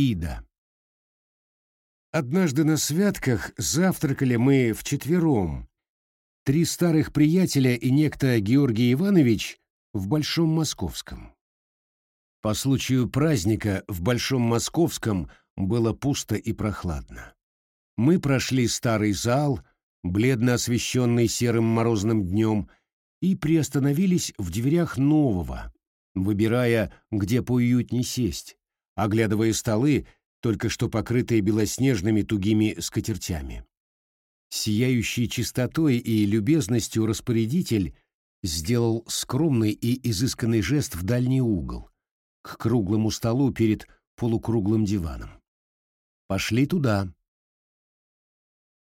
Ида. Однажды на святках завтракали мы вчетвером. Три старых приятеля и некто Георгий Иванович в Большом Московском. По случаю праздника в Большом Московском было пусто и прохладно. Мы прошли старый зал, бледно освещенный серым морозным днем, и приостановились в дверях нового, выбирая, где поуютней сесть, оглядывая столы, только что покрытые белоснежными тугими скатертями. Сияющий чистотой и любезностью распорядитель сделал скромный и изысканный жест в дальний угол, к круглому столу перед полукруглым диваном. Пошли туда.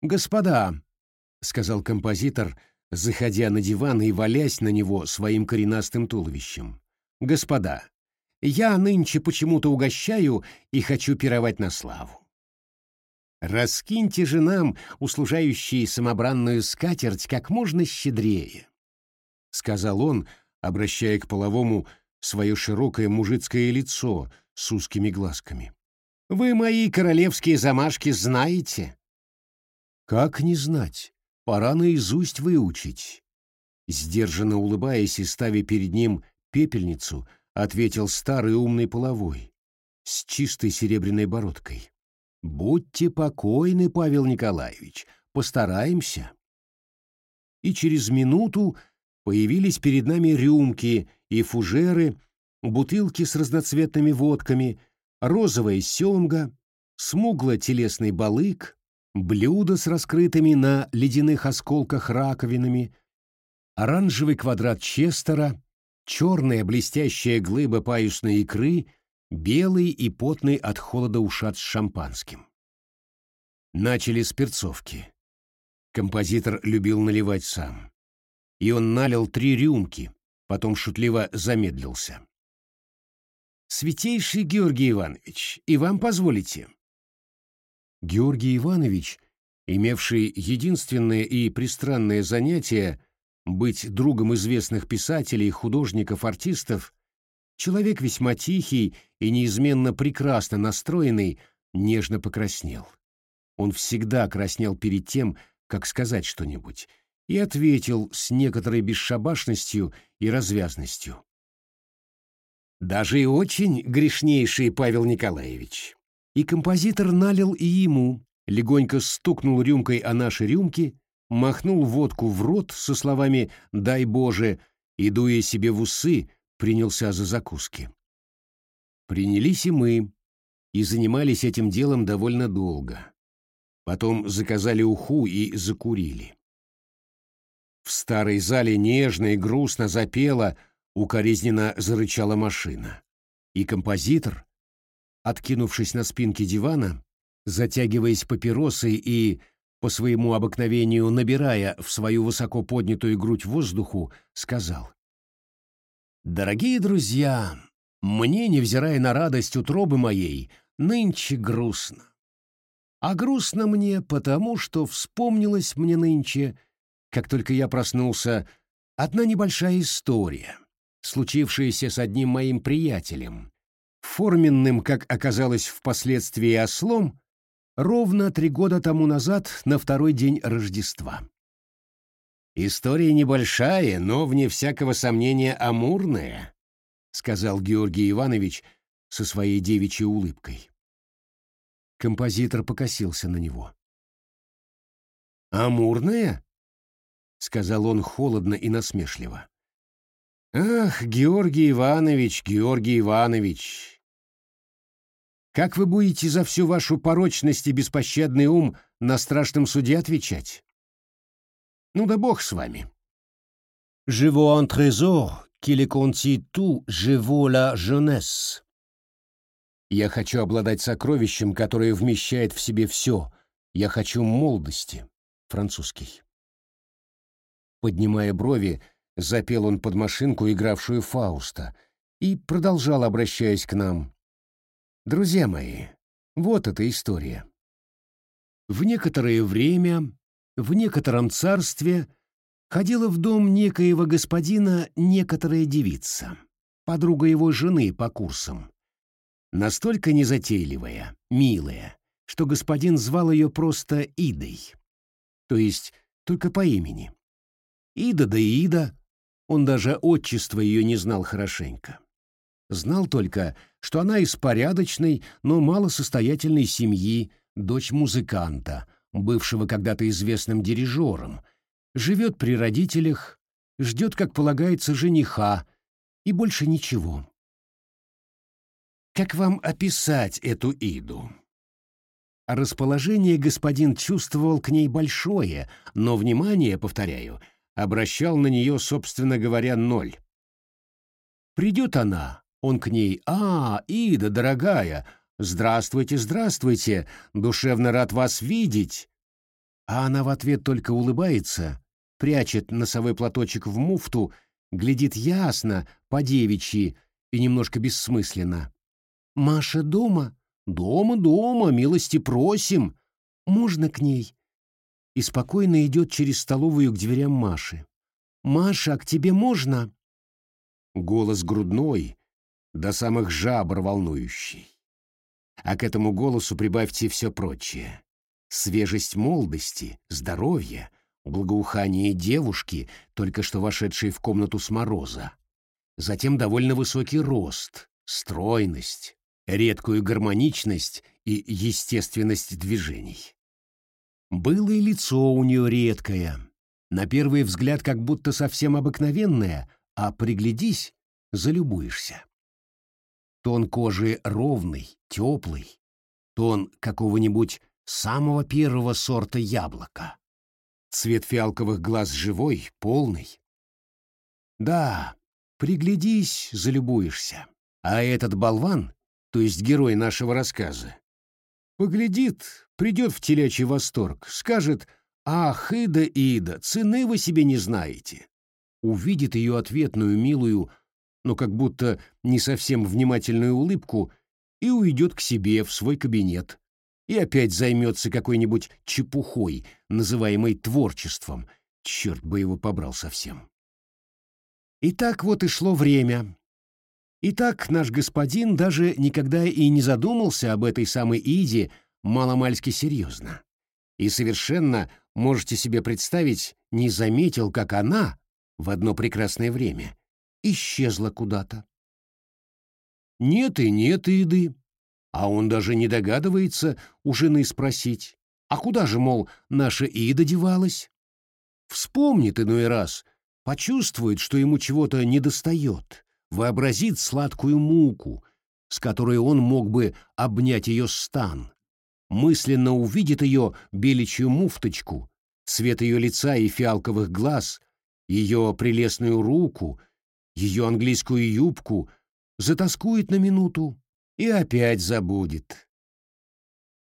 «Господа», — сказал композитор, заходя на диван и валясь на него своим коренастым туловищем. «Господа, я нынче почему-то угощаю и хочу пировать на славу. Раскиньте же нам, услужающие самобранную скатерть, как можно щедрее», — сказал он, обращая к половому свое широкое мужицкое лицо с узкими глазками. «Вы мои королевские замашки знаете?» «Как не знать? Пора наизусть выучить». Сдержанно улыбаясь и ставя перед ним пепельницу, ответил старый умный половой с чистой серебряной бородкой. «Будьте покойны, Павел Николаевич, постараемся». И через минуту появились перед нами рюмки и фужеры, бутылки с разноцветными водками, розовая семга, смугло-телесный балык, блюдо с раскрытыми на ледяных осколках раковинами, оранжевый квадрат Честера, черная блестящая глыба паюсной икры, белый и потный от холода ушат с шампанским. Начали с перцовки. Композитор любил наливать сам. И он налил три рюмки, потом шутливо замедлился. «Святейший Георгий Иванович, и вам позволите?» Георгий Иванович, имевший единственное и пристранное занятие быть другом известных писателей, художников, артистов, человек весьма тихий и неизменно прекрасно настроенный, нежно покраснел. Он всегда краснел перед тем, как сказать что-нибудь, и ответил с некоторой бесшабашностью и развязностью. «Даже и очень грешнейший Павел Николаевич». И композитор налил и ему, легонько стукнул рюмкой о наши рюмки, махнул водку в рот со словами «дай Боже» и, дуя себе в усы, принялся за закуски. Принялись и мы, и занимались этим делом довольно долго. Потом заказали уху и закурили. В старой зале нежно и грустно запела, укоризненно зарычала машина. И композитор, откинувшись на спинке дивана, затягиваясь папиросой и, по своему обыкновению набирая в свою высоко поднятую грудь воздуху, сказал. «Дорогие друзья, мне, невзирая на радость утробы моей, нынче грустно. А грустно мне потому, что вспомнилось мне нынче — как только я проснулся, одна небольшая история, случившаяся с одним моим приятелем, форменным, как оказалось впоследствии ослом, ровно три года тому назад на второй день Рождества. «История небольшая, но, вне всякого сомнения, амурная», — сказал Георгий Иванович со своей девичьей улыбкой. Композитор покосился на него. «Амурная?» — сказал он холодно и насмешливо. «Ах, Георгий Иванович, Георгий Иванович! Как вы будете за всю вашу порочность и беспощадный ум на страшном суде отвечать? Ну да бог с вами. Veux un trésor qui le contient tout, je veux la jeunesse. Я хочу обладать сокровищем, которое вмещает в себе все. Я хочу молодости. Французский. Поднимая брови, запел он под машинку, игравшую Фауста, и продолжал, обращаясь к нам. «Друзья мои, вот эта история. В некоторое время, в некотором царстве ходила в дом некоего господина некоторая девица, подруга его жены по курсам. Настолько незатейливая, милая, что господин звал ее просто Идой, то есть только по имени. Ида да Ида, он даже отчество ее не знал хорошенько. Знал только, что она из порядочной, но малосостоятельной семьи, дочь музыканта, бывшего когда-то известным дирижером, живет при родителях, ждет, как полагается, жениха, и больше ничего. Как вам описать эту Иду? Расположение господин чувствовал к ней большое, но внимание, повторяю, обращал на нее, собственно говоря, ноль. Придет она, он к ней, «А, Ида, дорогая, здравствуйте, здравствуйте, душевно рад вас видеть». А она в ответ только улыбается, прячет носовой платочек в муфту, глядит ясно, по-девичьи и немножко бессмысленно. «Маша дома?» «Дома, дома, милости просим. Можно к ней?» И спокойно идет через столовую к дверям Маши. «Маша, к тебе можно?» Голос грудной, до самых жабр волнующий. А к этому голосу прибавьте все прочее. Свежесть молодости, здоровье, благоухание девушки, только что вошедшей в комнату с мороза. Затем довольно высокий рост, стройность, редкую гармоничность и естественность движений. Было и лицо у нее редкое, на первый взгляд как будто совсем обыкновенное, а приглядись, залюбуешься. Тон кожи ровный, теплый, тон какого-нибудь самого первого сорта яблока. Цвет фиалковых глаз живой, полный. Да, приглядись, залюбуешься. А этот болван то есть герой нашего рассказа, поглядит, придет в телячий восторг, скажет «Ах, Ида, Ида, цены вы себе не знаете!» Увидит ее ответную милую, но как будто не совсем внимательную улыбку и уйдет к себе в свой кабинет и опять займется какой-нибудь чепухой, называемой творчеством. Черт бы его побрал совсем. И так вот и шло время, Итак, наш господин даже никогда и не задумался об этой самой Иде маломальски серьезно. И совершенно, можете себе представить, не заметил, как она в одно прекрасное время исчезла куда-то. Нет и нет Иды, а он даже не догадывается у жены спросить, а куда же, мол, наша Ида девалась? Вспомнит иной раз, почувствует, что ему чего-то недостает, вообразит сладкую муку, с которой он мог бы обнять ее стан, мысленно увидит ее беличью муфточку, цвет ее лица и фиалковых глаз, ее прелестную руку, ее английскую юбку, затаскует на минуту и опять забудет.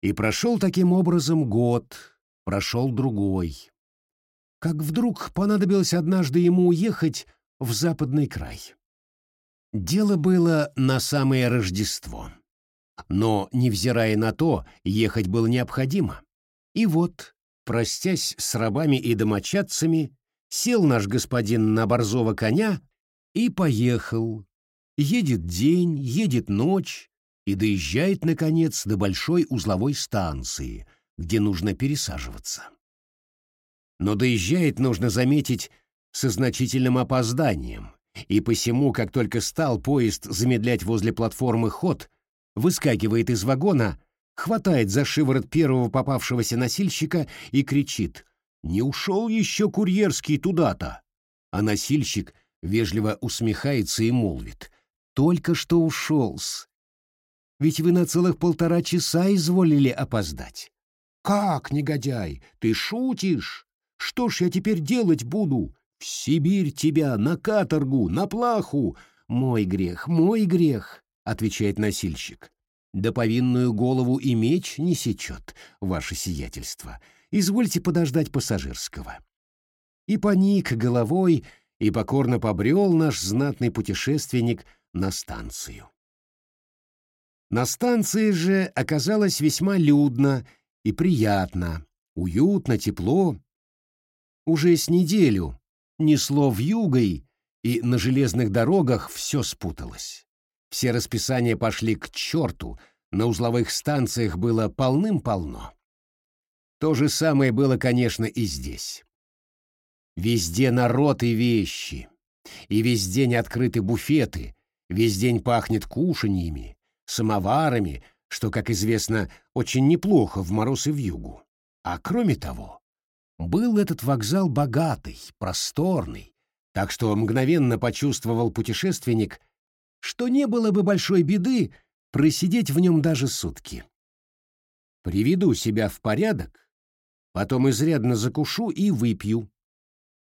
И прошел таким образом год, прошел другой. Как вдруг понадобилось однажды ему уехать в западный край. Дело было на самое Рождество. Но, невзирая на то, ехать было необходимо. И вот, простясь с рабами и домочадцами, сел наш господин на борзого коня и поехал. Едет день, едет ночь и доезжает, наконец, до большой узловой станции, где нужно пересаживаться. Но доезжает, нужно заметить, со значительным опозданием, и посему, как только стал поезд замедлять возле платформы ход, выскакивает из вагона, хватает за шиворот первого попавшегося носильщика и кричит «Не ушел еще курьерский туда-то!» А носильщик вежливо усмехается и молвит «Только что ушел-с! Ведь вы на целых полтора часа изволили опоздать!» «Как, негодяй, ты шутишь? Что ж я теперь делать буду? В Сибирь тебя, на каторгу, на плаху. Мой грех, мой грех, отвечает носильщик. Да повинную голову и меч не сечет, ваше сиятельство. Извольте подождать пассажирского. И поник головой, и покорно побрел наш знатный путешественник на станцию. На станции же оказалось весьма людно и приятно, уютно, тепло. Уже с неделю несло вьюгой, и на железных дорогах все спуталось. Все расписания пошли к черту, на узловых станциях было полным-полно. То же самое было, конечно, и здесь. Везде народ и вещи, и весь день открыты буфеты, весь день пахнет кушаньями, самоварами, что, как известно, очень неплохо в мороз и в югу. А кроме того, был этот вокзал богатый, просторный, так что мгновенно почувствовал путешественник, что не было бы большой беды просидеть в нем даже сутки. Приведу себя в порядок, потом изрядно закушу и выпью.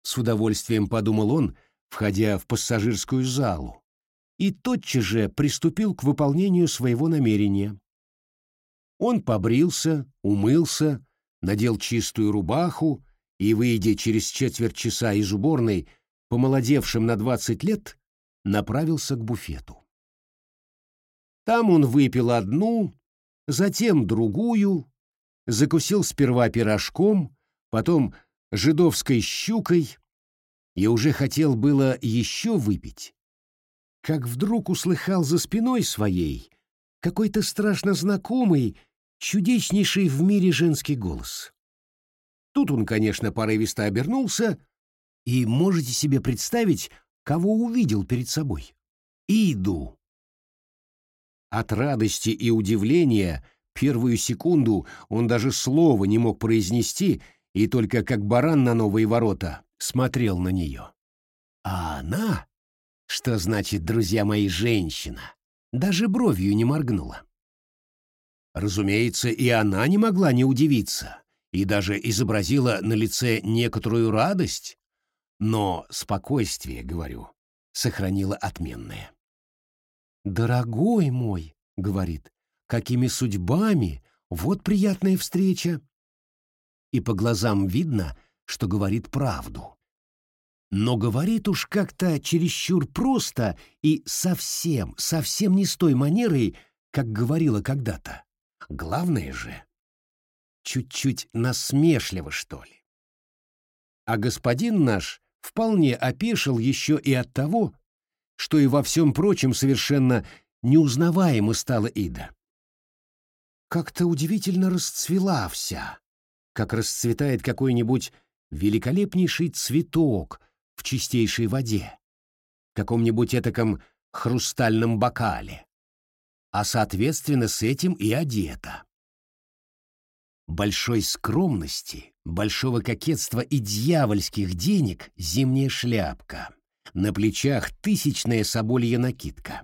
С удовольствием подумал он, входя в пассажирскую залу, и тотчас же приступил к выполнению своего намерения. Он побрился, умылся, надел чистую рубаху и, выйдя через четверть часа из уборной, помолодевшим на двадцать лет, направился к буфету. Там он выпил одну, затем другую, закусил сперва пирожком, потом жидовской щукой и уже хотел было еще выпить, как вдруг услыхал за спиной своей какой-то страшно знакомый, чудеснейший в мире женский голос. Тут он, конечно, порывисто обернулся, и можете себе представить, кого увидел перед собой. Иду. От радости и удивления первую секунду он даже слова не мог произнести и только как баран на новые ворота смотрел на нее. А она, что значит, друзья мои, женщина, даже бровью не моргнула. Разумеется, и она не могла не удивиться и даже изобразила на лице некоторую радость, но спокойствие, говорю, сохранила отменное. «Дорогой мой», — говорит, — «какими судьбами? Вот приятная встреча». И по глазам видно, что говорит правду. Но говорит уж как-то чересчур просто и совсем, совсем не с той манерой, как говорила когда-то. Главное же, чуть-чуть насмешливо, что ли. А господин наш вполне опешил еще и от того, что и во всем прочем совершенно неузнаваемо стала Ида. Как-то удивительно расцвела вся, как расцветает какой-нибудь великолепнейший цветок в чистейшей воде, каком-нибудь этаком хрустальном бокале, а соответственно с этим и одета. Большой скромности, большого кокетства и дьявольских денег зимняя шляпка, на плечах тысячная соболья накидка.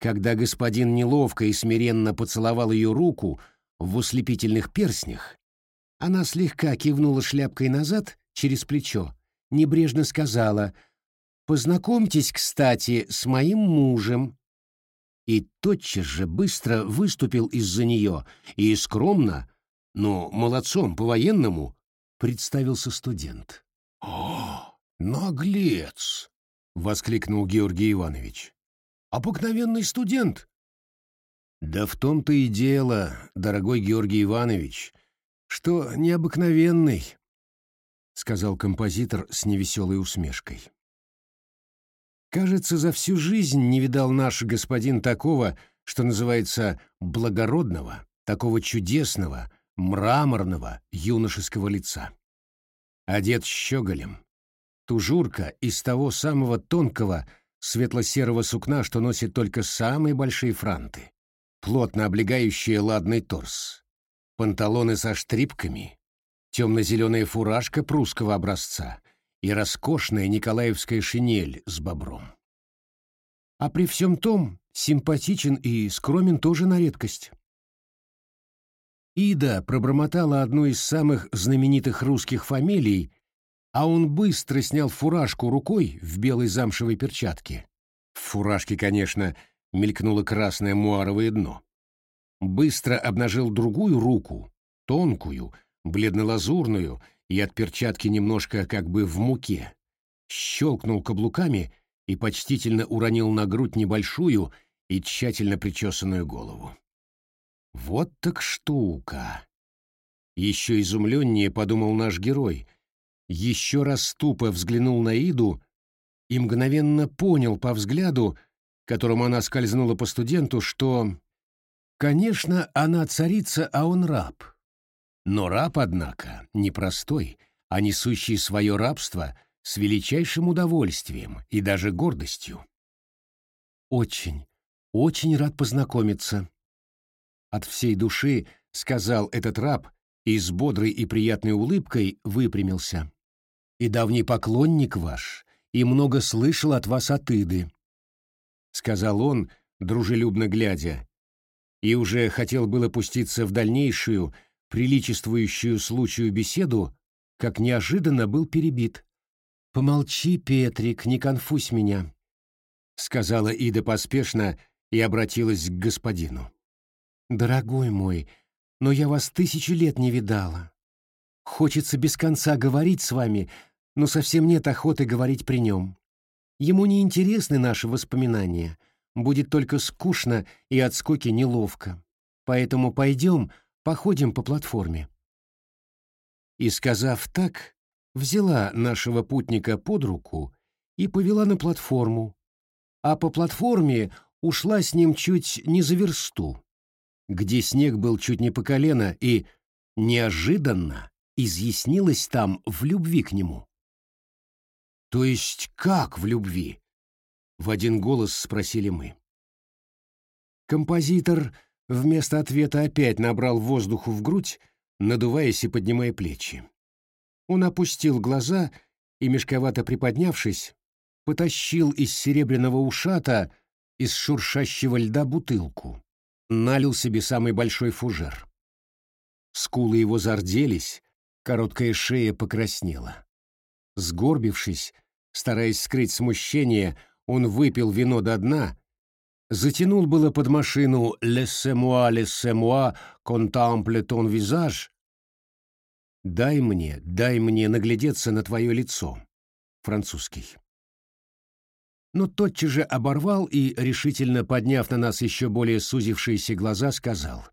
Когда господин неловко и смиренно поцеловал ее руку в ослепительных перстнях, она слегка кивнула шляпкой назад через плечо, небрежно сказала «Познакомьтесь, кстати, с моим мужем». И тотчас же быстро выступил из-за нее и скромно, но молодцом по-военному, представился студент. «О!» «Наглец!» — воскликнул Георгий Иванович. «Обыкновенный студент!» «Да в том-то и дело, дорогой Георгий Иванович, что необыкновенный», — сказал композитор с невеселой усмешкой. «Кажется, за всю жизнь не видал наш господин такого, что называется, благородного, такого чудесного, мраморного юношеского лица. Одет щеголем, Тужурка из того самого тонкого светло-серого сукна, что носит только самые большие франты, плотно облегающие ладный торс, панталоны со штрипками, темно-зеленая фуражка прусского образца и роскошная николаевская шинель с бобром. А при всем том симпатичен и скромен тоже на редкость. Ида пробормотала одну из самых знаменитых русских фамилий а он быстро снял фуражку рукой в белой замшевой перчатке. В фуражке, конечно, мелькнуло красное муаровое дно. Быстро обнажил другую руку, тонкую, бледно-лазурную и от перчатки немножко как бы в муке. Щелкнул каблуками и почтительно уронил на грудь небольшую и тщательно причесанную голову. Вот так штука! Еще изумленнее подумал наш герой, еще раз тупо взглянул на Иду и мгновенно понял по взгляду, которым она скользнула по студенту, что, конечно, она царица, а он раб. Но раб, однако, не простой, а несущий свое рабство с величайшим удовольствием и даже гордостью. «Очень, очень рад познакомиться», — от всей души сказал этот раб и с бодрой и приятной улыбкой выпрямился. «И давний поклонник ваш, и много слышал от вас от Иды», — сказал он, дружелюбно глядя, и уже хотел было пуститься в дальнейшую, приличествующую случаю беседу, как неожиданно был перебит. «Помолчи, Петрик, не конфузь меня», — сказала Ида поспешно и обратилась к господину. «Дорогой мой, но я вас тысячи лет не видала. Хочется без конца говорить с вами, но совсем нет охоты говорить при нем. Ему не интересны наши воспоминания, будет только скучно и от скуки неловко. Поэтому пойдем, походим по платформе». И, сказав так, взяла нашего путника под руку и повела на платформу, а по платформе ушла с ним чуть не за версту, где снег был чуть не по колено и, неожиданно, изъяснилась там в любви к нему. «То есть как в любви?» — в один голос спросили мы. Композитор вместо ответа опять набрал воздуху в грудь, надуваясь и поднимая плечи. Он опустил глаза и, мешковато приподнявшись, потащил из серебряного ушата из шуршащего льда бутылку, налил себе самый большой фужер. Скулы его зарделись, короткая шея покраснела. Сгорбившись, стараясь скрыть смущение, он выпил вино до дна, затянул было под машину «Laissez-moi, laissez-moi, contemple ton visage», «Дай мне, дай мне наглядеться на твое лицо», французский но тотчас же оборвал и, решительно подняв на нас еще более сузившиеся глаза, сказал.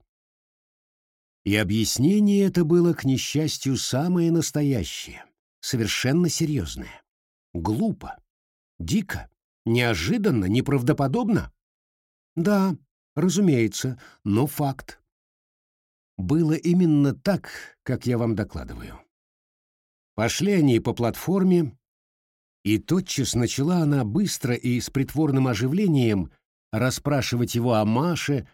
И объяснение это было, к несчастью, самое настоящее, совершенно серьезное. Глупо, дико, неожиданно, неправдоподобно? Да, разумеется, но факт. Было именно так, как я вам докладываю. Пошли они по платформе, и тотчас начала она быстро и с притворным оживлением расспрашивать его о Маше,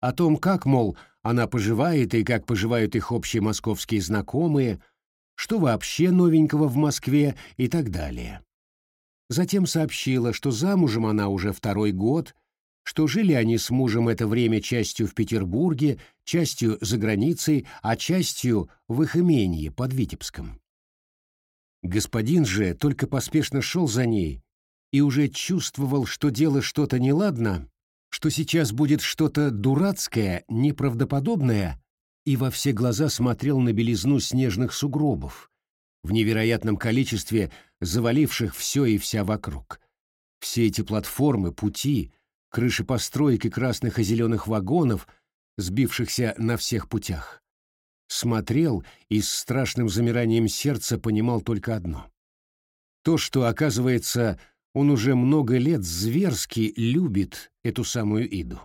о том, как, мол, она поживает и как поживают их общие московские знакомые, что вообще новенького в Москве и так далее. Затем сообщила, что замужем она уже второй год, что жили они с мужем это время частью в Петербурге, частью за границей, а частью в их имении под Витебском. Господин же только поспешно шел за ней и уже чувствовал, что дело что-то неладно, что сейчас будет что-то дурацкое, неправдоподобное, и во все глаза смотрел на белизну снежных сугробов, в невероятном количестве заваливших все и вся вокруг. Все эти платформы, пути, крыши построек и красных и зеленых вагонов, сбившихся на всех путях смотрел и с страшным замиранием сердца понимал только одно. То, что, оказывается, он уже много лет зверски любит эту самую Иду.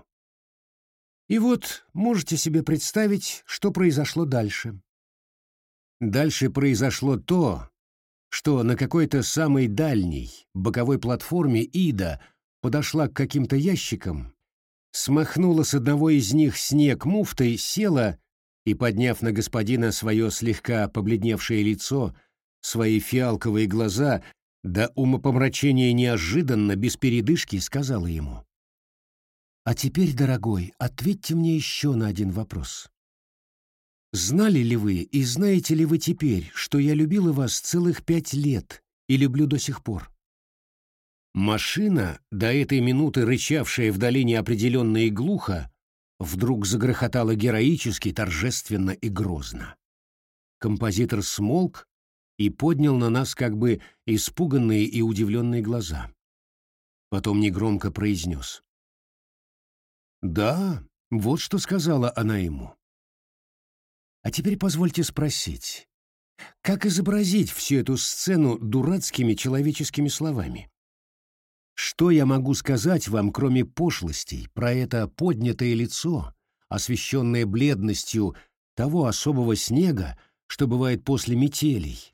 И вот можете себе представить, что произошло дальше. Дальше произошло то, что на какой-то самой дальней боковой платформе Ида подошла к каким-то ящикам, смахнула с одного из них снег муфтой, села и, подняв на господина свое слегка побледневшее лицо, свои фиалковые глаза, до умопомрачения неожиданно, без передышки, сказала ему. «А теперь, дорогой, ответьте мне еще на один вопрос. Знали ли вы и знаете ли вы теперь, что я любила вас целых пять лет и люблю до сих пор?» Машина, до этой минуты рычавшая в долине определенно и глухо, вдруг загрохотало героически, торжественно и грозно. Композитор смолк и поднял на нас как бы испуганные и удивленные глаза. Потом негромко произнес. «Да, вот что сказала она ему. А теперь позвольте спросить, как изобразить всю эту сцену дурацкими человеческими словами? Что я могу сказать вам, кроме пошлостей, про это поднятое лицо, освещенное бледностью того особого снега, что бывает после метелей,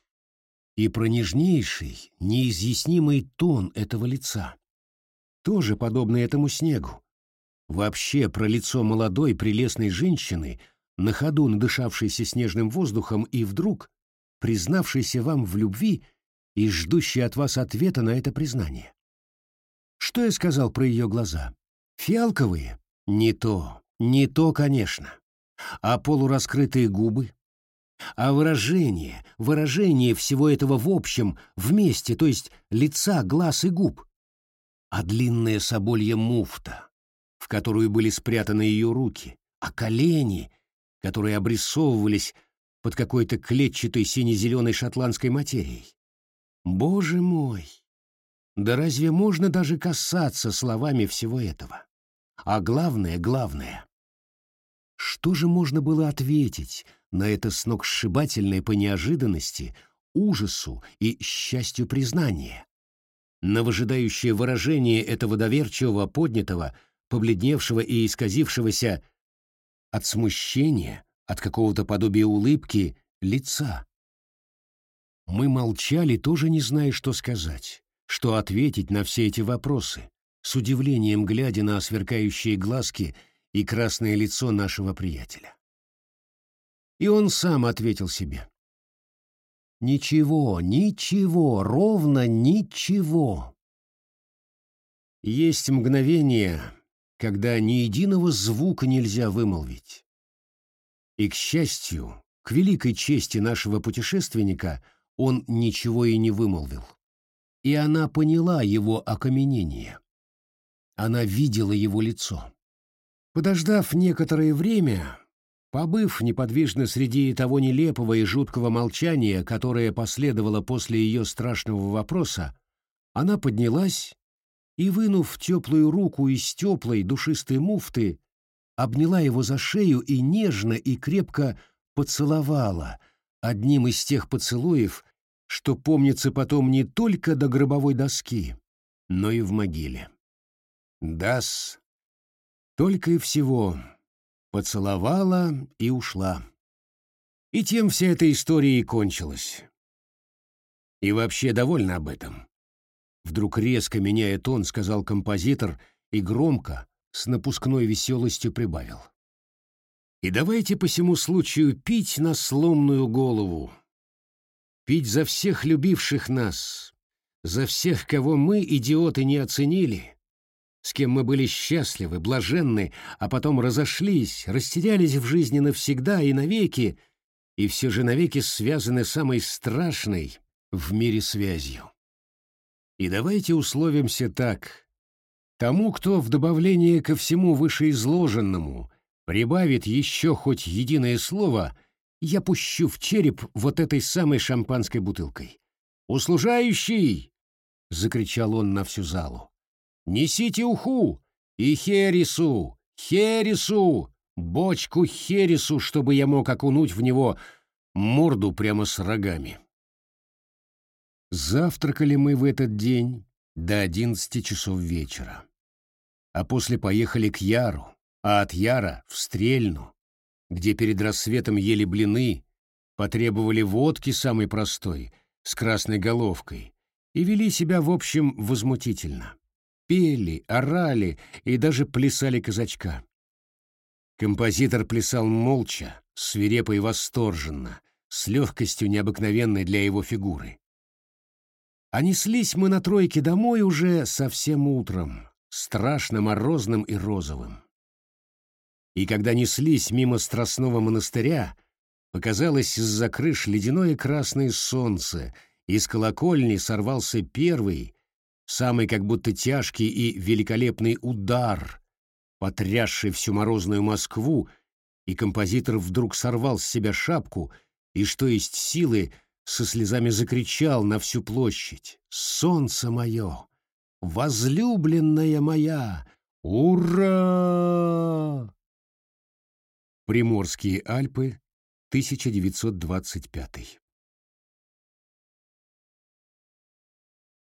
и про нежнейший, неизъяснимый тон этого лица, тоже подобный этому снегу. Вообще про лицо молодой прелестной женщины, на ходу надышавшейся снежным воздухом и вдруг признавшейся вам в любви и ждущей от вас ответа на это признание. Что я сказал про ее глаза? Фиалковые? Не то, не то, конечно. А полураскрытые губы? А выражение, выражение всего этого в общем, вместе, то есть лица, глаз и губ? А длинная соболья муфта, в которую были спрятаны ее руки, а колени, которые обрисовывались под какой-то клетчатой сине-зеленой шотландской материей. Боже мой! Да разве можно даже касаться словами всего этого? А главное, главное. Что же можно было ответить на это сногсшибательное по неожиданности, ужасу и счастью признание? На выжидающее выражение этого доверчивого, поднятого, побледневшего и исказившегося от смущения, от какого-то подобия улыбки, лица. Мы молчали, тоже не зная, что сказать что ответить на все эти вопросы, с удивлением глядя на сверкающие глазки и красное лицо нашего приятеля. И он сам ответил себе. «Ничего, ничего, ровно ничего». Есть мгновение, когда ни единого звука нельзя вымолвить. И, к счастью, к великой чести нашего путешественника, он ничего и не вымолвил и она поняла его окаменение. Она видела его лицо. Подождав некоторое время, побыв неподвижно среди того нелепого и жуткого молчания, которое последовало после ее страшного вопроса, она поднялась и, вынув теплую руку из теплой душистой муфты, обняла его за шею и нежно и крепко поцеловала одним из тех поцелуев, что помнится потом не только до гробовой доски, но и в могиле. Дас только и всего поцеловала и ушла. И тем вся эта история и кончилась. И вообще довольна об этом. Вдруг резко меняя тон, сказал композитор и громко, с напускной веселостью прибавил. И давайте по всему случаю пить на сломную голову, пить за всех любивших нас, за всех, кого мы, идиоты, не оценили, с кем мы были счастливы, блаженны, а потом разошлись, растерялись в жизни навсегда и навеки, и все же навеки связаны самой страшной в мире связью. И давайте условимся так. Тому, кто в добавление ко всему вышеизложенному прибавит еще хоть единое слово — я пущу в череп вот этой самой шампанской бутылкой. «Услужающий!» — закричал он на всю залу. «Несите уху! И хересу! Хересу! Бочку хересу, чтобы я мог окунуть в него морду прямо с рогами!» Завтракали мы в этот день до одиннадцати часов вечера. А после поехали к Яру, а от Яра — в Стрельну, где перед рассветом ели блины, потребовали водки самой простой, с красной головкой, и вели себя, в общем, возмутительно. Пели, орали и даже плясали казачка. Композитор плясал молча, свирепо и восторженно, с легкостью необыкновенной для его фигуры. А неслись мы на тройке домой уже совсем утром, страшно морозным и розовым. И когда неслись мимо Страстного монастыря, показалось из-за крыш ледяное красное солнце, и с колокольни сорвался первый, самый как будто тяжкий и великолепный удар, потрясший всю морозную Москву, и композитор вдруг сорвал с себя шапку и, что есть силы, со слезами закричал на всю площадь «Солнце мое! Возлюбленная моя! Ура!» Приморские Альпы, 1925